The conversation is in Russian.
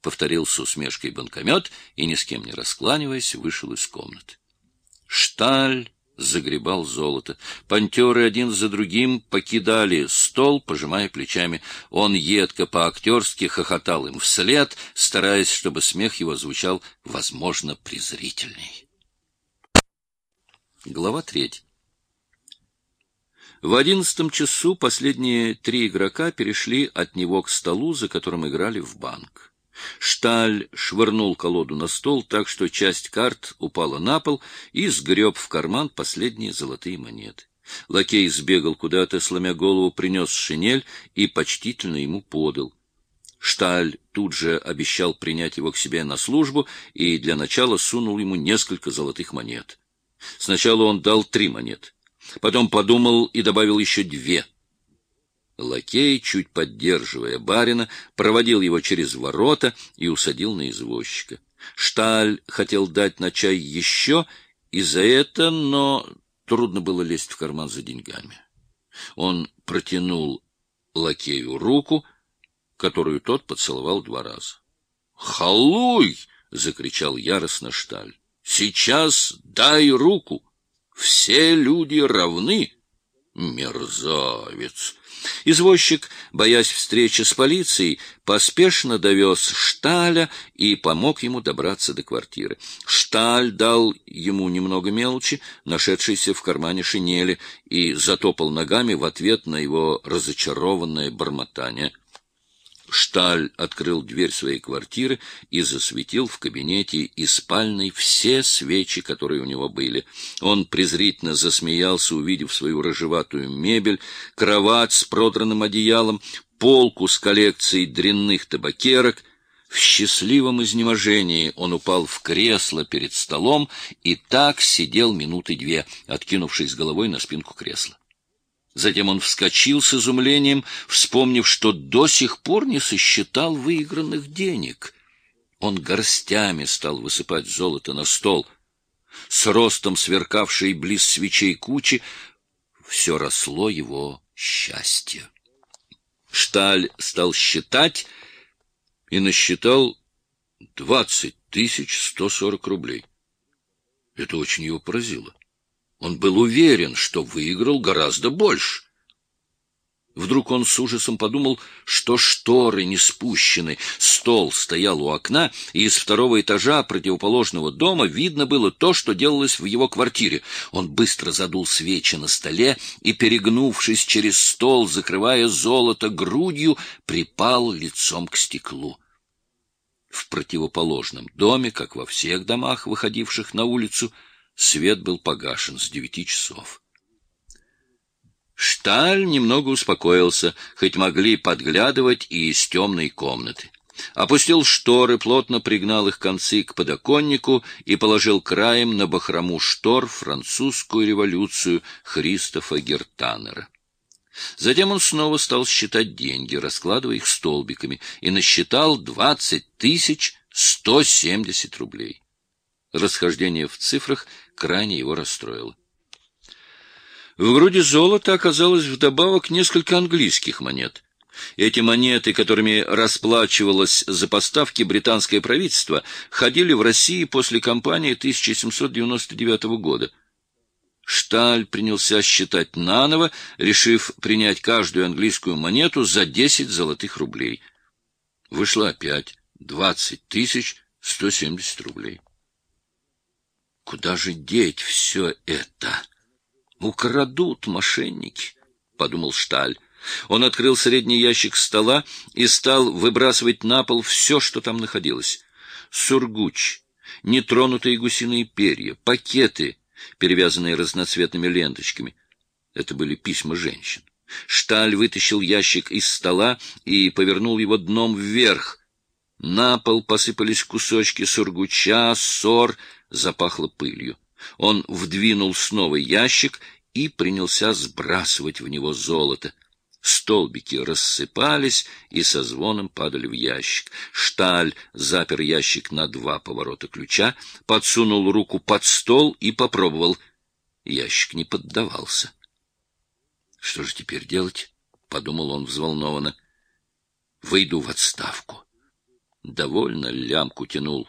— повторил с усмешкой банкомет и, ни с кем не раскланиваясь, вышел из комнаты. Шталь загребал золото. Пантеры один за другим покидали стол, пожимая плечами. Он едко по-актерски хохотал им вслед, стараясь, чтобы смех его звучал, возможно, презрительней. Глава третья. В одиннадцатом часу последние три игрока перешли от него к столу, за которым играли в банк. Шталь швырнул колоду на стол так, что часть карт упала на пол и сгреб в карман последние золотые монеты. Лакей сбегал куда-то, сломя голову, принес шинель и почтительно ему подал. Шталь тут же обещал принять его к себе на службу и для начала сунул ему несколько золотых монет. Сначала он дал три монеты, потом подумал и добавил еще две — Лакей, чуть поддерживая барина, проводил его через ворота и усадил на извозчика. Шталь хотел дать на чай еще, и за это, но трудно было лезть в карман за деньгами. Он протянул лакею руку, которую тот поцеловал два раза. «Халуй!» — закричал яростно Шталь. «Сейчас дай руку! Все люди равны!» Мерзавец! Извозчик, боясь встречи с полицией, поспешно довез Шталя и помог ему добраться до квартиры. Шталь дал ему немного мелочи, нашедшейся в кармане шинели, и затопал ногами в ответ на его разочарованное бормотание. Шталь открыл дверь своей квартиры и засветил в кабинете и спальной все свечи, которые у него были. Он презрительно засмеялся, увидев свою рыжеватую мебель, кровать с продранным одеялом, полку с коллекцией дрянных табакерок. В счастливом изнеможении он упал в кресло перед столом и так сидел минуты две, откинувшись головой на спинку кресла. Затем он вскочил с изумлением, вспомнив, что до сих пор не сосчитал выигранных денег. Он горстями стал высыпать золото на стол. С ростом сверкавшей близ свечей кучи все росло его счастье. Шталь стал считать и насчитал двадцать тысяч сто сорок рублей. Это очень его поразило. Он был уверен, что выиграл гораздо больше. Вдруг он с ужасом подумал, что шторы не спущены. Стол стоял у окна, и из второго этажа противоположного дома видно было то, что делалось в его квартире. Он быстро задул свечи на столе и, перегнувшись через стол, закрывая золото грудью, припал лицом к стеклу. В противоположном доме, как во всех домах, выходивших на улицу, Свет был погашен с девяти часов. Шталь немного успокоился, хоть могли подглядывать и из темной комнаты. Опустил шторы, плотно пригнал их концы к подоконнику и положил краем на бахрому штор французскую революцию Христофа Гертанера. Затем он снова стал считать деньги, раскладывая их столбиками, и насчитал двадцать тысяч сто семьдесят рублей. Расхождение в цифрах крайне его расстроило. В груди золота оказалось вдобавок несколько английских монет. Эти монеты, которыми расплачивалось за поставки британское правительство, ходили в России после кампании 1799 года. Шталь принялся считать наново, решив принять каждую английскую монету за 10 золотых рублей. Вышло опять 20 тысяч 170 рублей. Куда же деть все это? Украдут мошенники, — подумал Шталь. Он открыл средний ящик стола и стал выбрасывать на пол все, что там находилось. Сургуч, нетронутые гусиные перья, пакеты, перевязанные разноцветными ленточками. Это были письма женщин. Шталь вытащил ящик из стола и повернул его дном вверх. На пол посыпались кусочки сургуча, ссор, запахло пылью. Он вдвинул снова ящик и принялся сбрасывать в него золото. Столбики рассыпались и со звоном падали в ящик. Шталь запер ящик на два поворота ключа, подсунул руку под стол и попробовал. Ящик не поддавался. — Что же теперь делать? — подумал он взволнованно. — Выйду в отставку. Довольно лямку тянул.